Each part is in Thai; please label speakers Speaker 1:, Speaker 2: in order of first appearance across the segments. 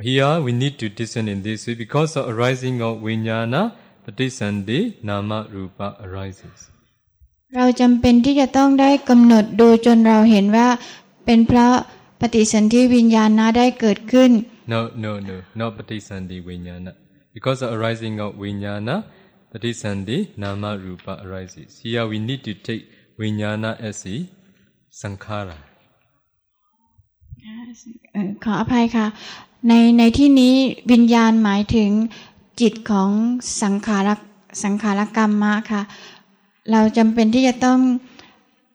Speaker 1: Here we need to discern in this way because the arising of vinyana, patisandi, nama, rupa arises.
Speaker 2: เราจำเป็นที่จะต้องได้กำหนดดูจนเราเห็นว่า เป็นเพราะปฏิสนธิวิญญาณนะได้เกิดขึ้น
Speaker 1: No, no, no, not patisandi vinyana. Because the arising of vinyana, patisandi, nama, rupa arises. Here we need to take vinyana as a sankhara.
Speaker 2: เอ่อขออภัยค่ะ ในในที่นี้วิญญาณหมายถึงจิตของสังขารสังขารกรรมมะค่ะ เราจำเป็นที่จะต้อง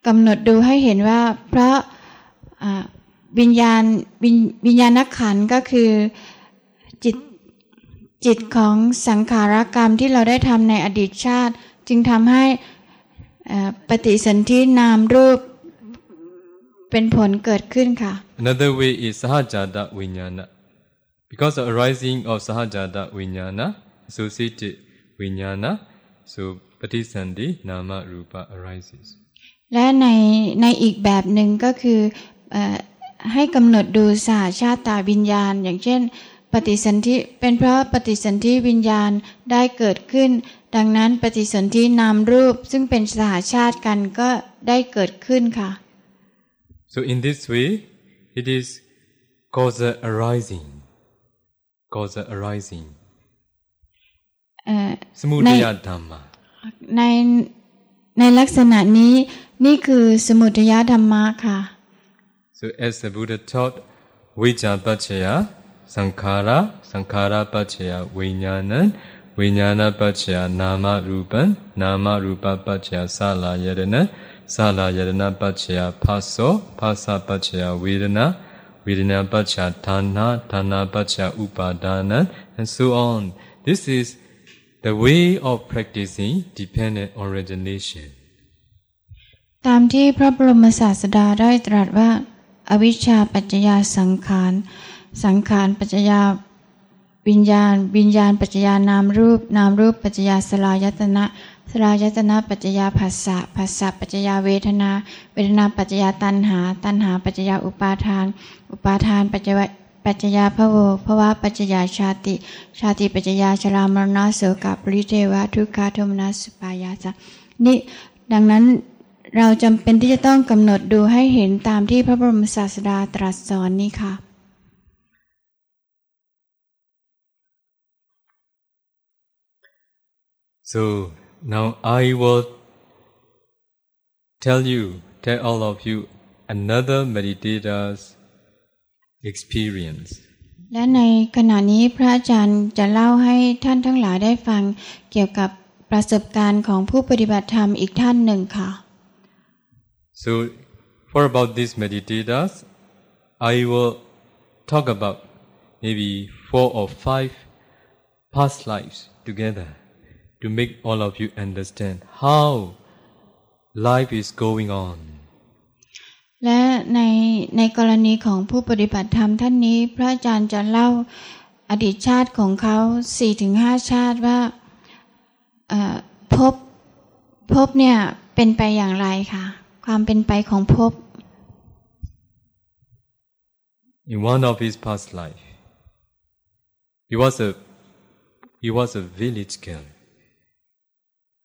Speaker 2: กำหนดดูให้เห็นว่า เพราะวิญญาณวิญวิญญาณขันก็คือจิตจิตของสังขารกรรมที่เราได้ทำในอดีตชาติ จึงทำให้ปฏิสนธินามรูปเป็นผลเกิดขึ้นค่ะ
Speaker 1: Another way is sahajada vinyana. Because the arising of sahajada vinyana, associated vinyana, so patisandi, nama, rupa arises.
Speaker 2: และในในอีกแบบหนึ่งก็คือเออให้กำหนดดูสหชาติตาวิญญาณ อย่างเช่น ปฏิสนธิเป็นเพราะปฏิสนธิวิญญาณได้เกิดขึ้น ดังนั้นปฏิสนธินามรูปซึ่งเป็นสหชาติกันก็ได้เกิดขึ้นค่ะ
Speaker 1: So in this way, it is causa arising. Causa arising.
Speaker 2: เอ่อ
Speaker 1: Samudaya dhamma.
Speaker 2: ในในลักษณะนี้นี่คือสมุทัยธรรมะค่ะ
Speaker 1: So as the Buddha taught, vijja pachaya, sankhara, sankhara pachaya, vijnana, vijnana pachaya, nama rupan, nama rupa pachaya, sala yadana, sala yadana pachaya, paso, pasa pachaya, vedana, วทนาปัจจทานะทานาปัจจอุปาทานะ and so on this is the way of practicing dependent origination
Speaker 2: ตามที่พระบรมศาสดาได้ตรัสว่า อวิชชาปัจจยาสังขารสังขารปัจจยาวิญญาณ วิญญาณปัจจยานามรูป นามรูปปัจจยาสลายตนะ สลายตนะปัจจยาภาษะภาษะปัจจยาเวทนา เวทนาปัจจยาตัณหา ตัณหาปัจจยาอุปาทาน อุปาทานปัจจยาปัจจยาภโวภวะปัจจยาชาติ ชาติปัจจยาชรามรณะโสกปริเทวะทุกขโทมนัสปายาสะนี่ดังนั้นเราจำเป็นที่จะต้องกำหนดดูให้เห็นตามที่พระบรมศาสดาตรัสสอนนี้ค่ะ
Speaker 1: So now I will tell you, tell all of you another meditator's experience.
Speaker 2: และในขณะนี้พระอาจารย์จะเล่าให้ท่านทั้งหลายได้ฟังเกี่ยวกับประสบการณ์ของผู้ปฏิบัติธรรมอีกท่านหนึ่งค่ะ
Speaker 1: So for about these meditators, I will talk about maybe four or five past lives together To make all of you understand how life is going on.
Speaker 2: และในในกรณีของผู้ปฏิบัติธรรมท่านนี้ พระอาจารย์จะเล่าอดีตชาติของเขาสี่ถึงห้าชาติว่าเอ่อภพภพเนี่ยเป็นไปอย่างไรค่ะความเป็นไปของภพ
Speaker 1: In one of his past life, he was a he was a village girl,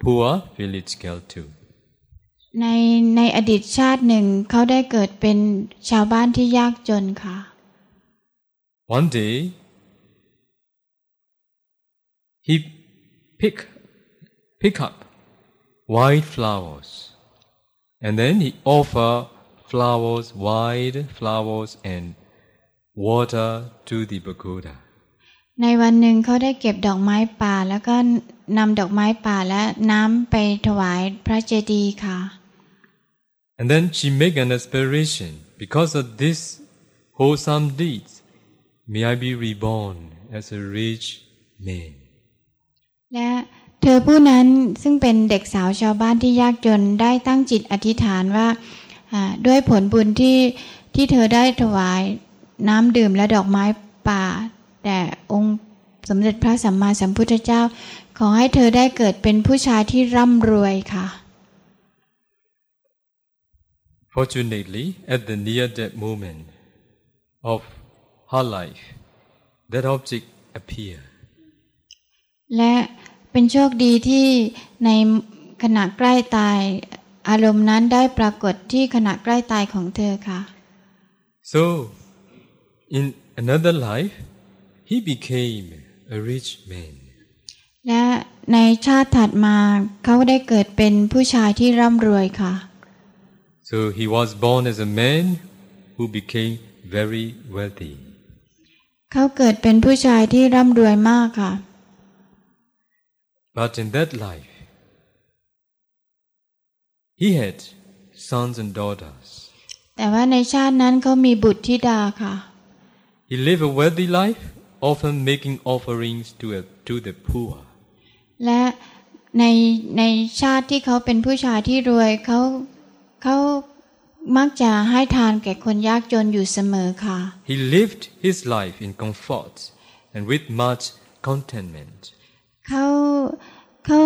Speaker 1: poor village girl too.
Speaker 2: ในในอดีตชาติหนึ่งเขาได้เกิดเป็นชาวบ้านที่ยากจนค่ะ
Speaker 1: One day, he pick pick up white flowers, and then he offer flowers, white flowers, and water to the pagoda.
Speaker 2: ในวันหนึ่งเขาได้เก็บดอกไม้ป่า แล้วก็นำดอกไม้ป่าและน้ำไปถวายพระเจดีย์ค่ะ
Speaker 1: And then she make an aspiration because of this wholesome deeds. May I be reborn as a rich man.
Speaker 2: และเธอผู้นั้นซึ่งเป็นเด็กสาวชาวบ้านที่ยากจนได้ตั้งจิตอธิษฐานว่าอ่าด้วยผลบุญที่ที่เธอได้ถวายน้ำดื่มและดอกไม้ป่า แต่องค์สมเด็จพระสัมมาสัมพุทธเจ้า ขอให้เธอได้เกิดเป็นผู้ชายที่ร่ำรวยค่ะ
Speaker 1: Fortunately, at the near death moment of her life, that object appear.
Speaker 2: และเป็นโชคดีที่ในขณะใกล้ตายอารมณ์นั้นได้ปรากฏที่ขณะใกล้ตายของเธอค่ะ
Speaker 1: So, in another life, he became a rich man.
Speaker 2: และในชาติถัดมาเขาได้เกิดเป็นผู้ชายที่ร่ำรวยค่ะ
Speaker 1: So he was born as a man who became very wealthy.
Speaker 2: เขาเกิดเป็นผู้ชายที่ร่ำรวยมากค่ะ
Speaker 1: But in that life, he had sons and daughters.
Speaker 2: แต่ว่าในชาตินั้นเขามีบุตรธิดาค่ะ
Speaker 1: He lived a wealthy life, often making offerings to, a, to the poor.
Speaker 2: และในในชาติที่เขาเป็นผู้ชายที่รวยเขาเขามักจะให้ทานแก่คนยากจนอยู่เสมอค่ะ
Speaker 1: He lived his life in comfort and with much contentment.
Speaker 2: เขาเขา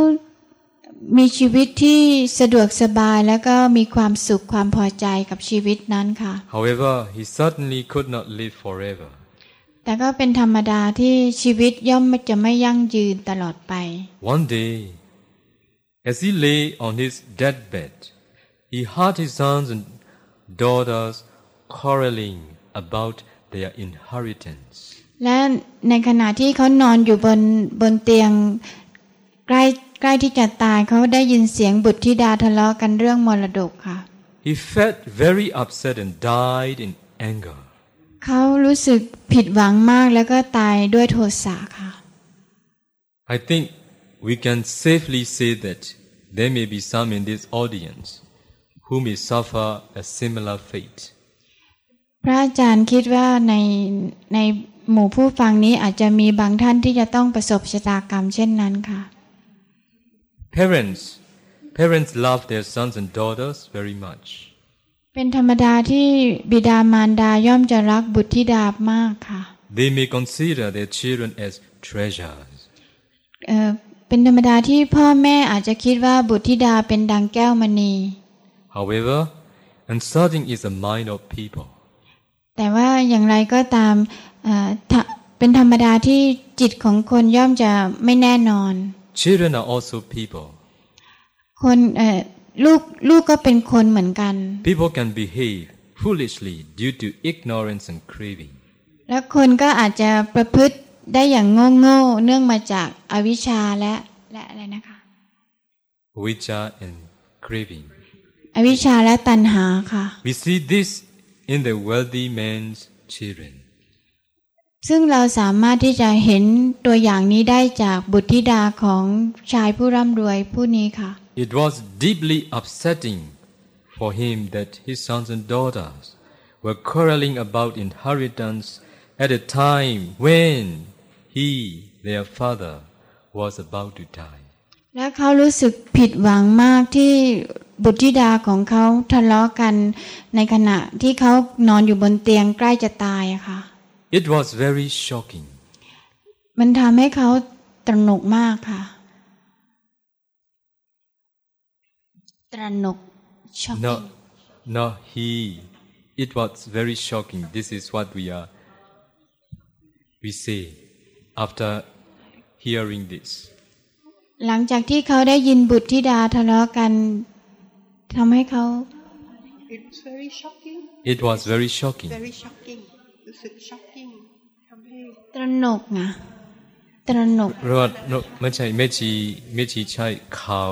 Speaker 2: มีชีวิตที่สะดวกสบายแล้วก็มีความสุขความพอใจกับชีวิตนั้นค่ะ
Speaker 1: However, he certainly could not live forever.
Speaker 2: แต่ก็เป็นธรรมดาที่ชีวิตย่อมจะไม่ยั่งยืนตลอดไป
Speaker 1: One day, as he lay on his deathbed, he heard his sons and daughters quarreling about their inheritance.
Speaker 2: และในขณะที่เขานอนอยู่บนบนเตียงใกล้ใกล้ที่จะตายเขาได้ยินเสียงบุตรธิดาทะเลาะกันเรื่องมรดกค่ะ
Speaker 1: He felt very upset and died in anger.
Speaker 2: เขารู้สึกผิดหวังมากแล้วก็ตายด้วยโทสะค่ะ
Speaker 1: I think we can safely say that there may be some in this audience who may suffer a similar fate.
Speaker 2: พระอาจารย์คิดว่าในในหมู่ผู้ฟังนี้อาจจะมีบางท่านที่จะต้องประสบชะตากรรมเช่นนั้นค่ะ
Speaker 1: Parents, parents love their sons and daughters very much.
Speaker 2: เป็นธรรมดาที่บิดามารดาย่อมจะรักบุตรธิดามากค่ะ
Speaker 1: They may consider their children as treasures.
Speaker 2: เอ่อเป็นธรรมดาที่พ่อแม่อาจจะคิดว่าบุตรธิดาเป็นดังแก้วมณี
Speaker 1: However, uncertain is the mind of people.
Speaker 2: แต่ว่าอย่างไรก็ตามเอ่อถ้าเป็นธรรมดาที่จิตของคนย่อมจะไม่แน่นอน
Speaker 1: Children are also people.
Speaker 2: คนเอ่อ ลูกลูกก็เป็นคนเหมือนกัน
Speaker 1: People can behave foolishly due to ignorance and craving.
Speaker 2: แล้วคนก็อาจจะประพฤติได้อย่างโง่โง่ๆเนื่องมาจากอวิชชาและและอะไรนะคะ
Speaker 1: Vicha and craving.
Speaker 2: อวิชชาและตัณหาค่ะ
Speaker 1: We see this in the wealthy man's children.
Speaker 2: ซึ่งเราสามารถที่จะเห็นตัวอย่างนี้ได้จากบุตรธิดาของชายผู้ร่ำรวยผู้นี้ค่ะ
Speaker 1: It was deeply upsetting for him that his sons and daughters were quarreling about inheritance at a time when he, their father, was about to die.
Speaker 2: และเขารู้สึกผิดหวังมากที่บุตรธิดาของเขาทะเลาะกันในขณะที่เขานอนอยู่บนเตียงใกล้จะตายอะค่ะ
Speaker 1: It was very shocking.
Speaker 2: มันทำให้เขาตระหนกมากค่ะ ตระหนกช็อก
Speaker 1: No, no, he. It was very shocking. This is what we are. We say after hearing this.
Speaker 2: หลังจากที่เขาได้ยินบุตรธิดาทะเลาะกันทำให้เขา
Speaker 3: It was very shocking
Speaker 1: It was very shocking.
Speaker 3: very shocking รู้สึก shocking ทำให้
Speaker 2: ตระหนกนะตระหนก
Speaker 1: เพราะว่าไม่ใช่ไม่ชีไม่ชีใช่เขา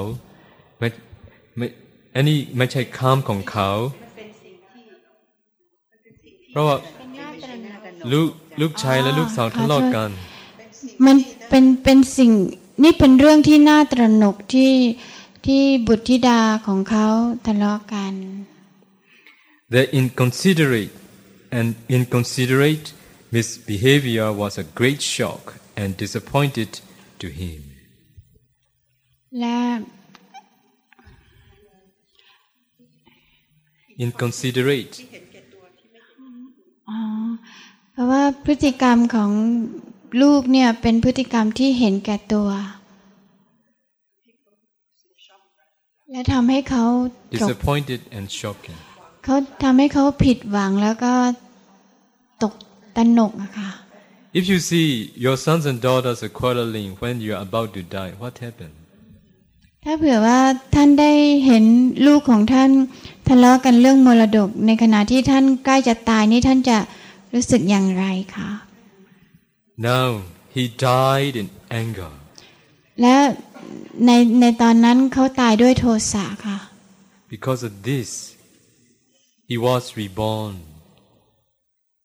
Speaker 1: ไม่ไม่อันนี้ไม่ใช่คำของเขา เพราะว่าลูกลูกชายและลูกสาวทะเลาะกัน
Speaker 2: มันเป็นเป็นสิ่งนี่เป็นเรื่องที่น่าตระหนกที่ที่บุตรธิดาของเขาทะเลาะกัน
Speaker 1: The inconsiderate and inconsiderate misbehavior was a great shock and disappointed to him.
Speaker 2: และ
Speaker 1: Inconsiderate
Speaker 2: อ๋อเพราะว่าพฤติกรรมของลูกเนี่ยเป็นพฤติกรรมที่เห็นแก่ตัว และทำให้เขาตก
Speaker 1: disappointed and shocking.
Speaker 2: เขาทำให้เขาผิดหวังแล้วก็ตกตระหนกอะค่ะ
Speaker 1: If you see your sons and daughters are quarreling when you are about to die, what happened?
Speaker 2: ถ้าเผื่อว่าท่านได้เห็นลูกของท่านทะเลาะกันเรื่องมรดก ในขณะที่ท่านใกล้จะตายนี่ท่านจะรู้สึกอย่างไรคะ
Speaker 1: Now he died in anger.
Speaker 2: และในในตอนนั้นเขาตายด้วยโทสะค่ะ
Speaker 1: Because of this, he was reborn.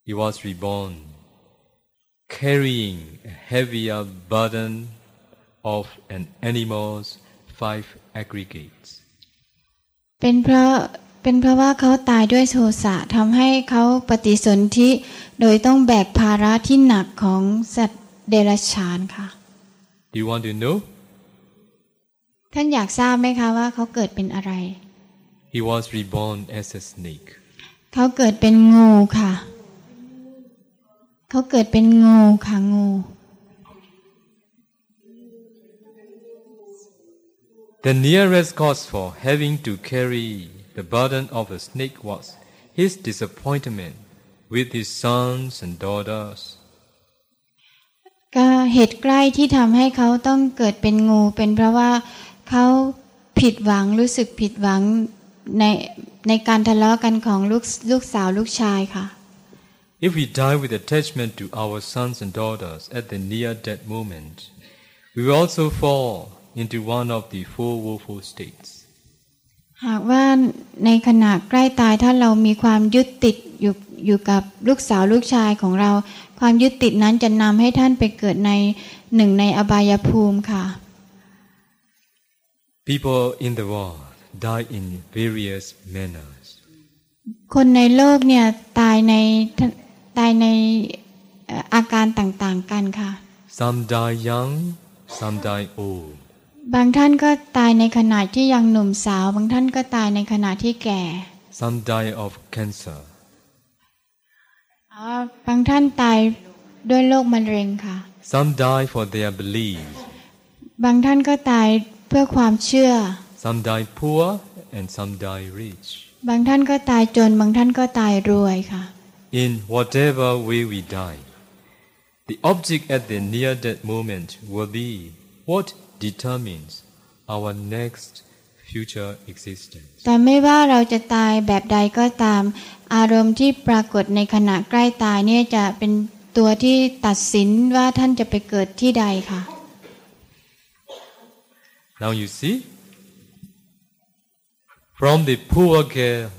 Speaker 1: He was reborn, carrying a heavier burden of an animal's five aggregates.
Speaker 2: เป็นเพราะเป็นเพราะว่าเขาตายด้วยโทสะทำให้เขาปฏิสนธิโดยต้องแบกภาระที่หนักของสัตว์เดรัจฉานค่ะ
Speaker 1: Do you want to know?
Speaker 2: ท่านอยากทราบไหมคะว่าเขาเกิดเป็นอะไร
Speaker 1: He was reborn as a snake.
Speaker 2: เขาเกิดเป็นงูค่ะ เขาเกิดเป็นงูค่ะงู
Speaker 1: The nearest cause for having to carry the burden of a snake was his disappointment with his sons and daughters.
Speaker 2: ก็เหตุใกล้ที่ทำให้เขาต้องเกิดเป็นงู เป็นเพราะว่าเขาผิดหวังรู้สึกผิดหวังในในการทะเลาะกันของลูกลูกสาวลูกชายค่ะ
Speaker 1: If we die with attachment to our sons and daughters at the near death moment, we will also fall into one of the four woeful states.
Speaker 2: หากว่าในขณะใกล้ตายถ้าเรามีความยึดติดอยู่อยู่กับลูกสาวลูกชายของเรา ความยึดติดนั้นจะนำให้ท่านไปเกิดในหนึ่งในอบายภูมิค่ะ
Speaker 1: People in the world die in various manners.
Speaker 2: คนในโลกเนี่ยตายในตายในเอ่ออาการต่างๆกันค่ะ
Speaker 1: Some die young, some die old.
Speaker 2: บางท่านก็ตายในขณะที่ยังหนุ่มสาว บางท่านก็ตายในขณะที่แก่
Speaker 1: Some die of cancer.
Speaker 2: อ๋อบางท่านตายด้วยโรคมะเร็งค่ะ
Speaker 1: Some die for their belief.
Speaker 2: บางท่านก็ตายเพื่อความเชื่อ
Speaker 1: Some die poor and some die rich.
Speaker 2: บางท่านก็ตายจน บางท่านก็ตายรวยค่ะ
Speaker 1: In whatever way we die, the object at the near death moment will be what determines our next future existence.
Speaker 2: แต่ไม่ว่าเราจะตายแบบใดก็ตาม อารมณ์ที่ปรากฏในขณะใกล้ตายเนี่ยจะเป็นตัวที่ตัดสินว่าท่านจะไปเกิดที่ใดค่ะ
Speaker 1: Now you see, from the poor girl,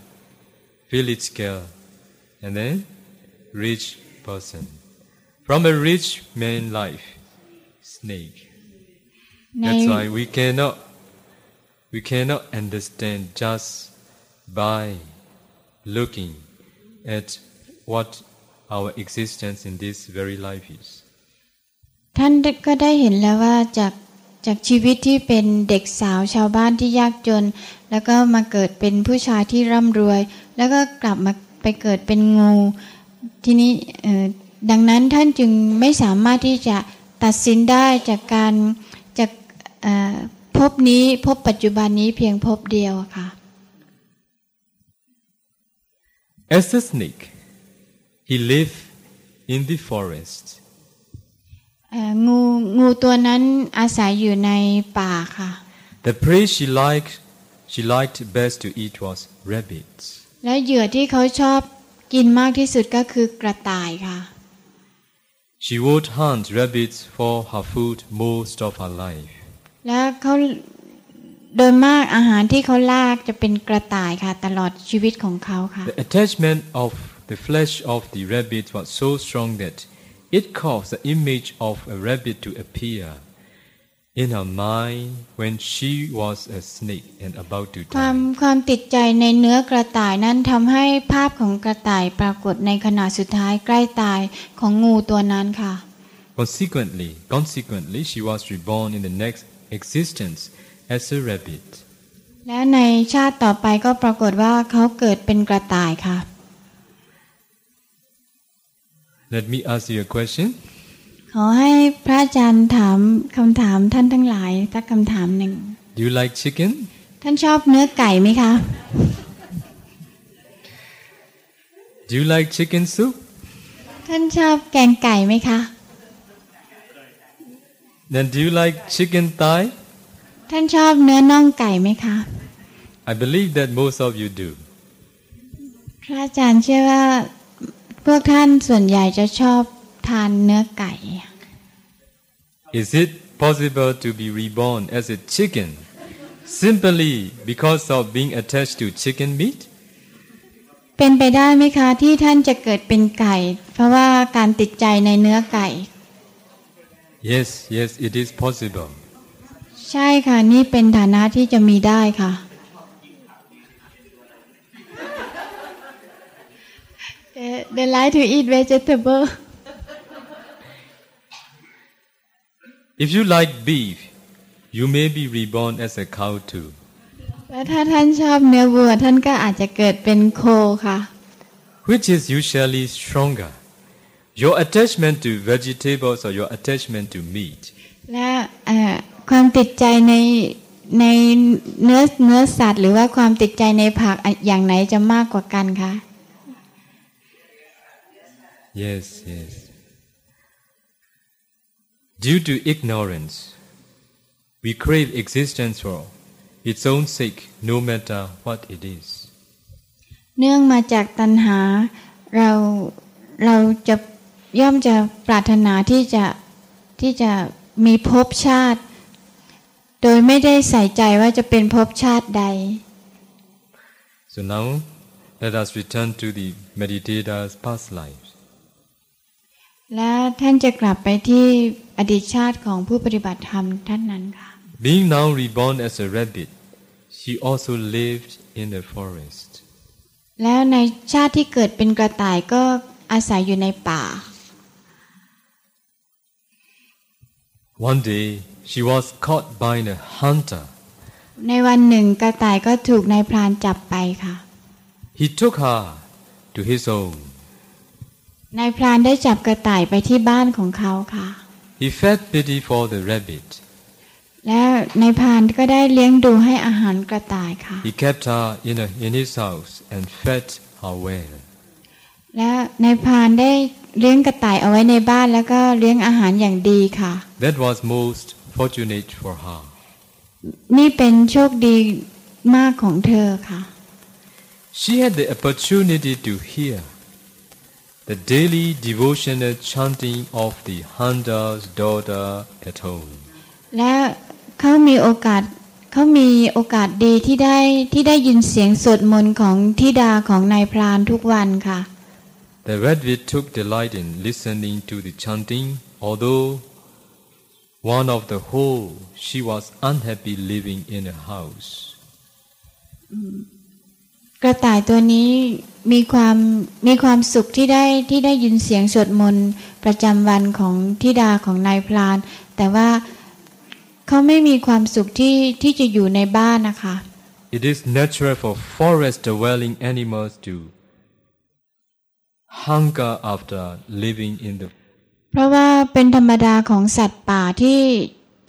Speaker 1: village girl, and then rich person. From a rich man life, snake.
Speaker 2: ใน
Speaker 1: That's why we cannot we cannot understand just by looking at what our existence in this very life is.
Speaker 2: ท่านก็ได้เห็นแล้วว่าจากจากชีวิตที่เป็นเด็กสาวชาวบ้านที่ยากจน แล้วก็มาเกิดเป็นผู้ชายที่ร่ำรวย แล้วก็กลับมาไปเกิดเป็นงู ทีนี้เอ่อดังนั้นท่านจึงไม่สามารถที่จะตัดสินได้จากการจากเอ่อ พบนี้พบปัจจุบันนี้เพียงพบเดียวอะค่ะ
Speaker 1: As a snake, he lived in the forest.
Speaker 2: เอ่องูงูตัวนั้นอาศัยอยู่ในป่าค่ะ
Speaker 1: The prey she liked she liked best to eat was rabbits.
Speaker 2: และเหยื่อที่เขาชอบกินมากที่สุดก็คือกระต่ายค่ะ
Speaker 1: She would hunt rabbits for her food most of her life.
Speaker 2: และเขาโดยมากอาหารที่เขาลากจะเป็นกระต่ายค่ะตลอดชีวิตของเขาค่ะ
Speaker 1: The attachment of the flesh of the rabbit was so strong that it caused the image of a rabbit to appear in her mind when she was a snake and about to
Speaker 2: ความ
Speaker 1: die.
Speaker 2: ความติดใจในเนื้อกระต่ายนั้นทำให้ภาพของกระต่ายปรากฏในขณะสุดท้ายใกล้ตายของงูตัวนั้นค่ะ
Speaker 1: Consequently, consequently, she was reborn in the next existence as a rabbit.
Speaker 2: และในชาติต่อไปก็ปรากฏว่าเขาเกิดเป็นกระต่ายค่ะ
Speaker 1: Let me ask you a question.
Speaker 2: ขอให้พระอาจารย์ถามคำถามท่านทั้งหลายสักคำถามหนึ่ง
Speaker 1: Do you like chicken?
Speaker 2: ท่านชอบเนื้อไก่ไหมคะ
Speaker 1: Do you like chicken soup?
Speaker 2: ท่านชอบแกงไก่ไหมคะ
Speaker 1: Then do you like chicken thigh?
Speaker 2: ท่านชอบเนื้อน่องไก่ไหมคะ
Speaker 1: I believe that most of you do.
Speaker 2: พระอาจารย์เชื่อว่าพวกท่านส่วนใหญ่จะชอบทานเนื้อไก่
Speaker 1: Is it possible to be reborn as a chicken simply because of being attached to chicken meat?
Speaker 2: เป็นไปได้ไหมคะที่ท่านจะเกิดเป็นไก่ เพราะว่าการติดใจในเนื้อไก่
Speaker 1: Yes, yes, it is possible.
Speaker 2: ใช่ค่ะ นี่เป็นฐานะที่จะมีได้ค่ะ They, they like to eat vegetable
Speaker 1: If you like beef, you may be reborn as a cow too.
Speaker 2: และถ้าท่านชอบเนื้อวัว ท่านก็อาจจะเกิดเป็นโคค่ะ
Speaker 1: Which is usually stronger? Your attachment to vegetables or your attachment to meat?
Speaker 2: และเอ่อความติดใจในในเนื้อเนื้อสัตว์ หรือว่าความติดใจในผักอ่ะอย่างไหนจะมากกว่ากันคะ
Speaker 1: Yes, yes. Due to ignorance, we crave existence for its own sake, no matter what it is.
Speaker 2: เนื่องมาจากตัณหาเราเราจะ ย่อมจะปรารถนาที่จะที่จะมีภพชาติ โดยไม่ได้ใส่ใจว่าจะเป็นภพชาติใด
Speaker 1: So now, let us return to the meditator's past lives.
Speaker 2: และท่านจะกลับไปที่อดีตชาติของผู้ปฏิบัติธรรมท่านนั้นค่ะ
Speaker 1: Being now reborn as a rabbit, she also lived in the forest.
Speaker 2: แล้วในชาติที่เกิดเป็นกระต่ายก็อาศัยอยู่ในป่า
Speaker 1: One day, she was caught by a hunter.
Speaker 2: ในวันหนึ่งกระต่ายก็ถูกนายพรานจับไปค่ะ
Speaker 1: He took her to his home.
Speaker 2: นายพรานได้จับกระต่ายไปที่บ้านของเขาค่ะ
Speaker 1: He felt pity for the rabbit.
Speaker 2: แล้วนายพรานก็ได้เลี้ยงดูให้อาหารกระต่ายค่ะ
Speaker 1: He kept her in, a, in his house and fed her well.
Speaker 2: และนายพรานได้เลี้ยงกระต่ายเอาไว้ในบ้านแล้วก็เลี้ยงอาหารอย่างดีค่ะ
Speaker 1: That was most fortunate for her.
Speaker 2: นี่เป็นโชคดีมากของเธอค่ะ
Speaker 1: She had the opportunity to hear the daily devotional chanting of the hunter's daughter at home.
Speaker 2: และเขามีโอกาสเขามีโอกาสดีที่ได้ที่ได้ยินเสียงสวดมนต์ของทิดาของนายพรานทุกวันค่ะ
Speaker 1: The rabbit took delight in listening to the chanting, although one of the whole she was unhappy living in a house.
Speaker 2: กระต่ายตัวนี้มีความมีความสุขที่ได้ที่ได้ยินเสียงสวดมนต์ประจำวันของทิดาของนายพราน แต่ว่าเขาไม่มีความสุขที่ที่จะอยู่ในบ้านนะคะ
Speaker 1: It is natural for forest dwelling animals to hunger after living in the
Speaker 2: เพราะว่าเป็นธรรมดาของสัตว์ป่าที่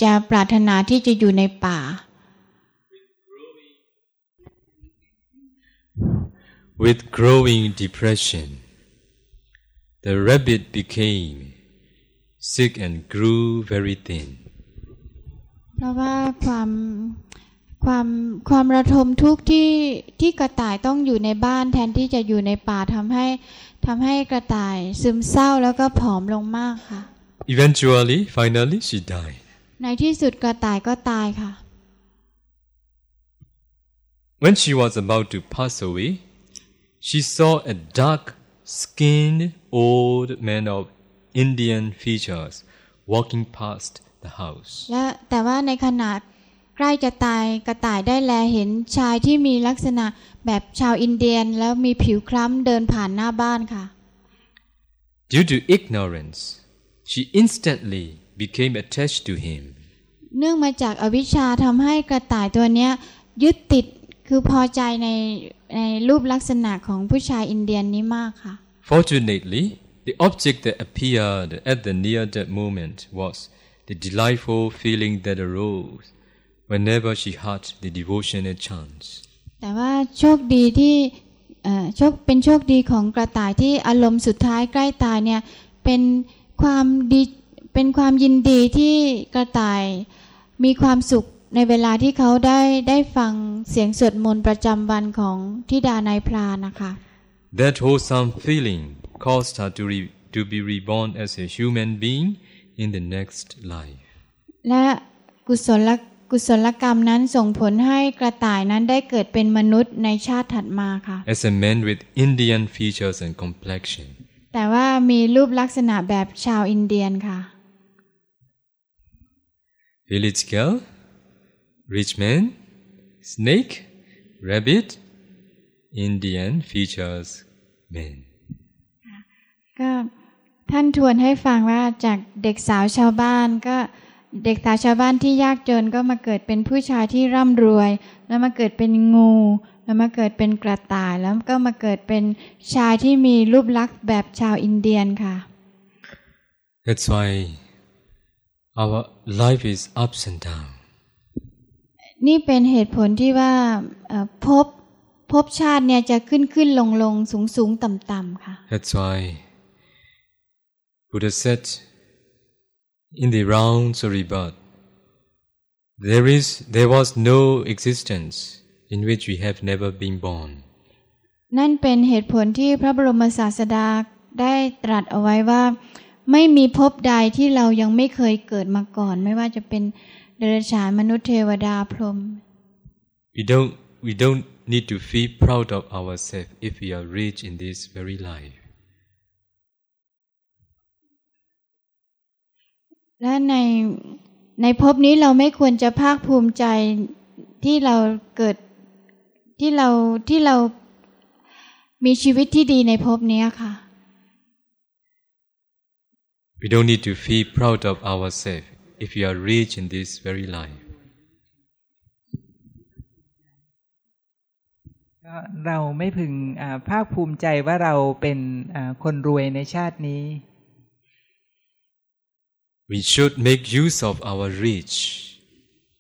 Speaker 2: จะปรารถนาที่จะอยู่ในป่า
Speaker 1: With growing depression, the rabbit became sick and grew very thin.
Speaker 2: เพราะว่าความความความระทมทุกข์ที่ที่กระต่ายต้องอยู่ในบ้านแทนที่จะอยู่ในป่าทำให้ ทำให้กระต่ายซึมเศร้าแล้วก็ผอมลงมากค่ะ
Speaker 1: Eventually, finally, she died.
Speaker 2: ในที่สุดกระต่ายก็ตายค่ะ
Speaker 1: When she was about to pass away, she saw a dark skinned old man of Indian features walking past the house.
Speaker 2: และแต่ว่าในขณะใกล้จะตายกระต่ายได้แลเห็นชายที่มีลักษณะ แบบชาวอินเดียนแล้วมีผิวคล้ำเดินผ่านหน้าบ้านค่ะ
Speaker 1: Due to ignorance, she instantly became attached to him.
Speaker 2: เนื่องมาจากอวิชชาทำให้กระต่ายตัวเนี้ยยึดติดคือพอใจในในรูปลักษณะของผู้ชายอินเดียนนี้มากค่ะ
Speaker 1: Fortunately, the object that appeared at the near that moment was the delightful feeling that arose whenever she heard the devotional chants.
Speaker 2: แต่ว่าโชคดีที่เอ่อโชคเป็นโชคดีของกระต่ายที่อารมณ์สุดท้ายใกล้ตายเนี่ยเป็นความดีเป็นความยินดีที่กระต่ายมีความสุขในเวลาที่เขาได้ได้ฟังเสียงสวดมนต์ประจำวันของทิดานายพรานนะคะ
Speaker 1: That wholesome feeling caused her to, re- to be reborn as a human being in the next life.
Speaker 2: และกุศล กุศลกรรมนั้นส่งผลให้กระต่ายนั้นได้เกิดเป็นมนุษย์ในชาติถัดมาค่ะ
Speaker 1: As a man with Indian features and complexion.
Speaker 2: แต่ว่ามีรูปลักษณะแบบชาวอินเดียนค่ะ
Speaker 1: Village girl, rich man, snake, rabbit, Indian features man.
Speaker 2: ก็ท่านทวนให้ฟังว่าจากเด็กสาวชาวบ้านก็ เด็กสาวชาวบ้านที่ยากจนก็มาเกิดเป็นผู้ชายที่ร่ำรวย แล้วมาเกิดเป็นงู แล้วมาเกิดเป็นกระต่าย แล้วก็มาเกิดเป็นชายที่มีรูปลักษณ์แบบชาวอินเดียนค่ะ
Speaker 1: That's why our life is ups and down.
Speaker 2: นี่เป็นเหตุผลที่ว่าเอ่อภพภพชาติเนี่ยจะขึ้นขึ้นลงลงสูงสูงต่ำต่ำค่ะ
Speaker 1: That's why Buddha said in the rounds of rebirth, there is there was no existence in which we have never been born.
Speaker 2: นั่นเป็นเหตุผลที่พระบรมศาสดาได้ตรัสเอาไว้ว่า ไม่มีภพใดที่เรายังไม่เคยเกิดมาก่อน ไม่ว่าจะเป็นเดรัจฉานมนุษย์เทวดาพรหม
Speaker 1: We don't we don't need to feel proud of ourselves if we are rich in this very life.
Speaker 2: และในในภพนี้เราไม่ควรจะภาคภูมิใจที่เราเกิดที่เราที่เรามีชีวิตที่ดีในภพนี้ค่ะ
Speaker 1: We don't need to feel proud of ourselves if we are rich in this very life.
Speaker 4: ก็เราไม่พึงอ่าภาคภูมิใจว่าเราเป็นอ่าคนรวยในชาตินี้
Speaker 1: We should make use of our rich.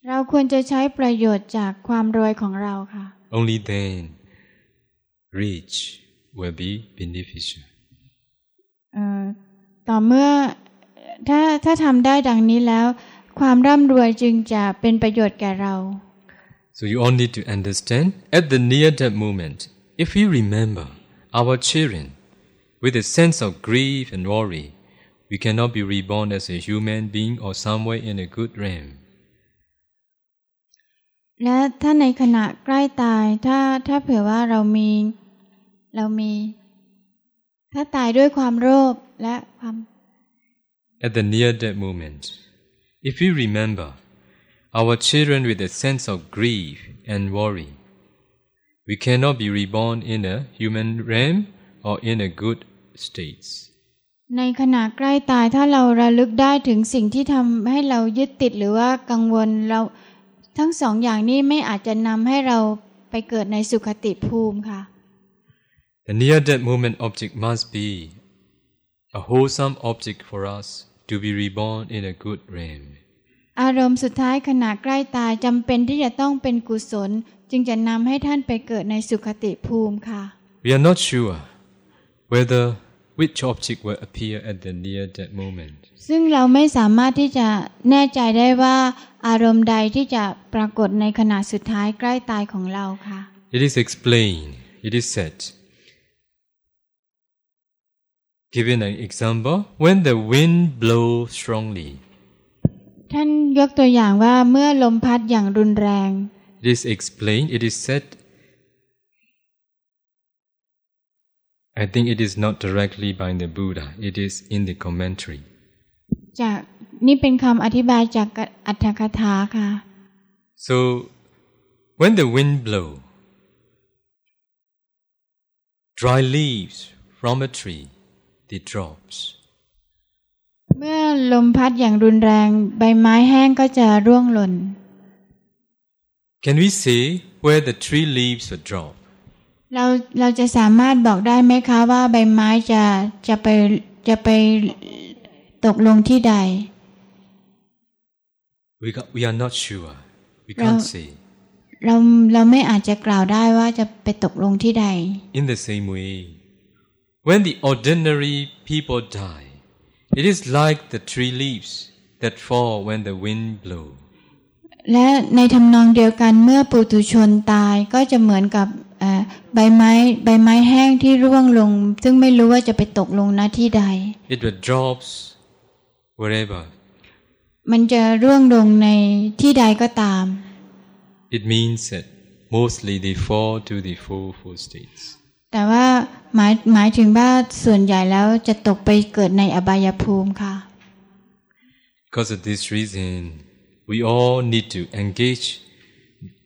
Speaker 2: เราควรจะใช้ประโยชน์จากความรวยของเราค่ะ
Speaker 1: Only then rich will be beneficial.
Speaker 2: เอ่อต่อเมื่อถ้าถ้าทำได้ดังนี้แล้ว ความร่ำรวยจึงจะเป็นประโยชน์แก่เรา
Speaker 1: So you all need to understand at the near death moment, if we remember our children with a sense of grief and worry, we cannot be reborn as a human being or somewhere in a good realm.
Speaker 2: และถ้าในขณะใกล้ตายถ้าถ้าเผื่อว่าเรามีเรามี ถ้าตายด้วยความโลภและความ
Speaker 1: At the near death moment, if we remember our children with a sense of grief and worry, we cannot be reborn in a human realm or in a good states.
Speaker 2: ในขณะใกล้ตายถ้าเราระลึกได้ถึงสิ่งที่ทำให้เรายึดติดหรือว่ากังวลเราทั้งสองอย่างนี้ไม่อาจจะนำให้เราไปเกิดในสุขติภูมิค่ะ
Speaker 1: The near death moment object must be a wholesome object for us to be reborn in a good realm.
Speaker 2: อารมณ์สุดท้ายขณะใกล้ตายจำเป็นที่จะต้องเป็นกุศล จึงจะนำให้ท่านไปเกิดในสุขติภูมิค่ะ
Speaker 1: We are not sure whether which object will appear at the near death moment.
Speaker 2: ซึ่งเราไม่สามารถที่จะแน่ใจได้ว่าอารมณ์ใดที่จะปรากฏในขณะสุดท้ายใกล้ตายของเราค่ะ
Speaker 1: It is explained, it is said. Given an example, when the wind blows strongly,
Speaker 2: ท่านยกตัวอย่างว่าเมื่อลมพัดอย่างรุนแรง
Speaker 1: it is explained, it is said. I think it is not directly by the Buddha, it is in the commentary.
Speaker 2: จากนี่เป็นคำอธิบายจากอัตถกถาค่ะ
Speaker 1: So, when the wind blow, dry leaves from a tree, they drops.
Speaker 2: เมื่อลมพัดอย่างรุนแรง ใบไม้แห้งก็จะร่วงหล่น
Speaker 1: Can we say where the tree leaves will drop?
Speaker 2: เราเราจะสามารถบอกได้ไหมคะว่าใบไม้จะจะไปจะไปตกลงที่ใด
Speaker 1: We, got, we are not sure. We can't
Speaker 2: Well-
Speaker 1: say.
Speaker 2: เราเราไม่อาจจะกล่าวได้ว่าจะไปตกลงที่ใด
Speaker 1: In the same way, when the ordinary people die, It is like the tree leaves that fall when the wind blow.
Speaker 2: และในทำนองเดียวกันเมื่อปุถุชนตายก็จะเหมือนกับเอ่อ ใบไม้ใบไม้แห้งที่ร่วงลง ซึ่งไม่รู้ว่าจะไปตกลงณที่ใด
Speaker 1: It will drops wherever.
Speaker 2: มันจะร่วงลงในที่ใดก็ตาม
Speaker 1: It means that mostly they fall to the four four states.
Speaker 2: แต่ว่าหมายหมายถึงว่าส่วนใหญ่แล้วจะตกไปเกิดในอบายภูมิค่ะ
Speaker 1: Because of this reason, we all need to engage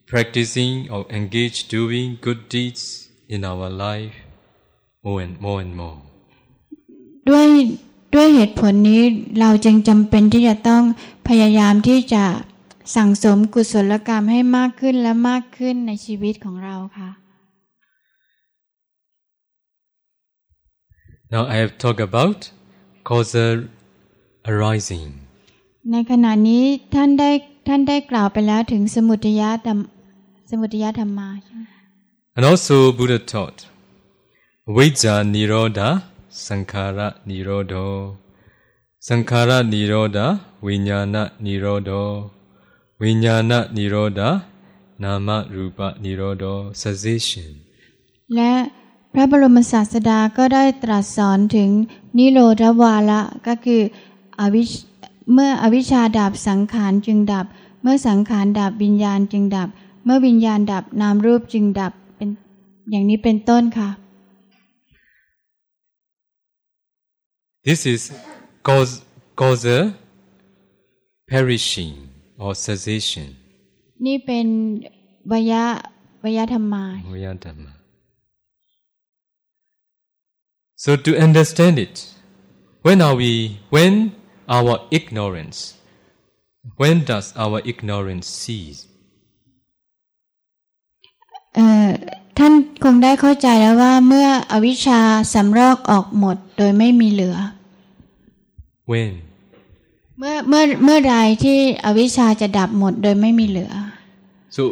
Speaker 1: practicing or engage doing good deeds in our life more and more and more.
Speaker 2: ด้วยด้วยเหตุผลนี้เราจึงจำเป็นที่จะต้องพยายามที่จะสั่งสมกุศลกรรมให้มากขึ้นและมากขึ้นในชีวิตของเราค่ะ
Speaker 1: Now I have talked about causal arising.
Speaker 2: ในขณะนี้ท่านได้ท่านได้กล่าวไปแล้วถึงสมุทยธ รรมสมุทยธรรมาใช่ไหม
Speaker 1: And also Buddha taught Vijja Nirodha Sankhara Nirodho Sankhara Nirodha Vijnana Nirodho Vijnana Nirodha Nama Rupa Nirodho Cessation
Speaker 2: และพระบรมศาสดาก็ได้ตรัสสอนถึงนิโรธวาระก็คืออวิชเมื่ออวิชชาดับสังขารจึงดับ เมื่อสังขารดับวิญญาณจึงดับ เมื่อวิญญาณดับนามรูปจึงดับเป็นอย่างนี้เป็นต้นค่ะ
Speaker 1: This is cause causa perishing or cessation.
Speaker 2: นี่เป็นวยะวยธรรมา
Speaker 1: Vyadhamma. So to understand it, when are we when our ignorance when does our ignorance cease?
Speaker 2: เอ่อท่านคงได้เข้าใจแล้วว่าเมื่ออวิชชาสำรอกออกหมดโดยไม่มีเหลือ
Speaker 1: When?
Speaker 2: เมื่อเมื่อเมื่อใดที่อวิชชาจะดับหมดโดยไม่มีเหลือ
Speaker 1: So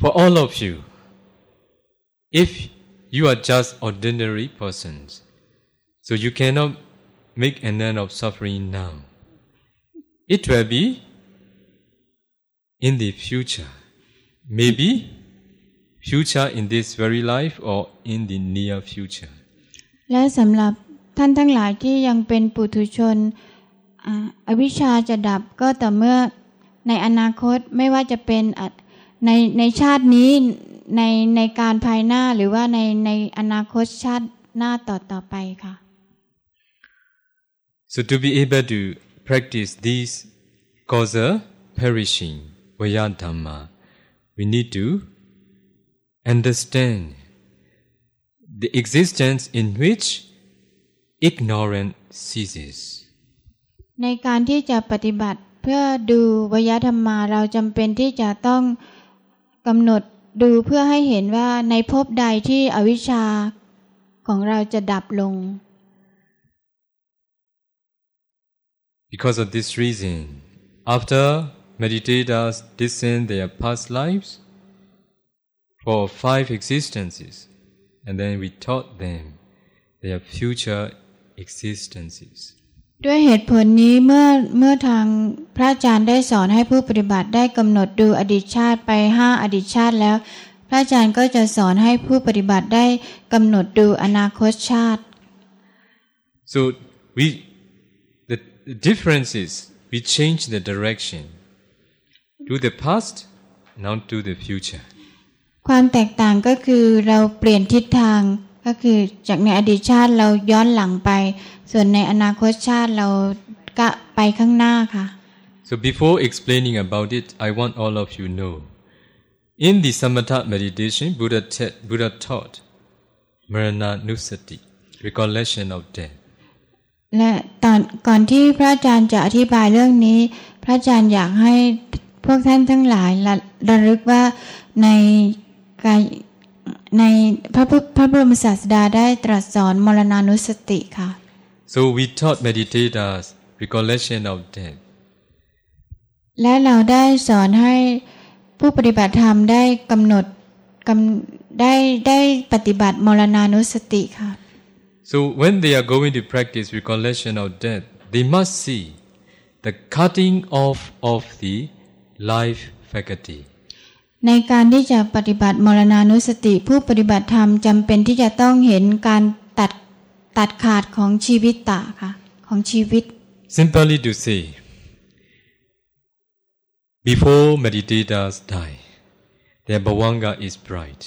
Speaker 1: for all of you, if you are just ordinary persons, so you cannot make an end of suffering now. It will be in the future. Maybe future in this very life or in the near future.
Speaker 2: และสำหรับท่านทั้งหลายที่ยังเป็นปุถุชนอ่าอวิชชาจะดับก็ต่อเมื่อในอนาคตไม่ว่าจะเป็นอะในในชาตินี้ในในการภายหน้าหรือว่าในในอนาคตชาติหน้าต่อต่อไปค่ะ
Speaker 1: So to be able to practice these causa perishing Vayadhamma, we need to understand the existence in which ignorance ceases.
Speaker 2: ในการที่จะปฏิบัติเพื่อดูวยธรรมาเราจำเป็นที่จะต้องกำหนดดูเพื่อให้เห็นว่าในภพใดที่อวิชชาของเราจะดับลง
Speaker 1: Because of this reason, after meditators descend their past lives for five existences, and then we taught them their future existences.
Speaker 2: ด้วยเหตุผลนี้เมื่อเมื่อทางพระอาจารย์ได้สอนให้ผู้ปฏิบัติได้กำหนดดูอดีตชาติไปห้าอดีตชาติแล้ว พระอาจารย์ก็จะสอนให้ผู้ปฏิบัติได้กำหนดดูอนาคตชาติ
Speaker 1: So we, the, the difference is we change the direction to the past, now to the future.
Speaker 2: ความแตกต่างก็คือเราเปลี่ยนทิศทางก็คือจากในอดีตชาติเราย้อนหลังไป ส่วนในอนาคตชาติเราก็ไปข้างหน้าค่ะ
Speaker 1: So before explaining about it, I want all of you know. In the samatha meditation, Buddha, ta- Buddha taught marana nusati, recollection of death.
Speaker 2: และตอนก่อนที่พระอาจารย์จะอธิบายเรื่องนี้ พระอาจารย์อยากให้พวกท่านทั้งหลายระระลึกว่าใน กายในพระพุทธพระบรมศาสดาได้ตรัสสอนมรณานุสติค่ะ
Speaker 1: So we taught meditators recollection of death.
Speaker 2: และเราได้สอนให้ผู้ปฏิบัติธรรมได้กำหนดกำได้ได้ปฏิบัติมรณานุสติค่ะ
Speaker 1: So when they are going to practice recollection of death, they must see the cutting off of the life faculty.
Speaker 2: ในการที่จะปฏิบัติมรณานุสติผู้ปฏิบัติธรรมจำเป็นที่จะต้องเห็นการตัดตัดขาดของชีวิตตะค่ะของชีวิต
Speaker 1: Simply to say, before meditators die, their bhavanga is bright.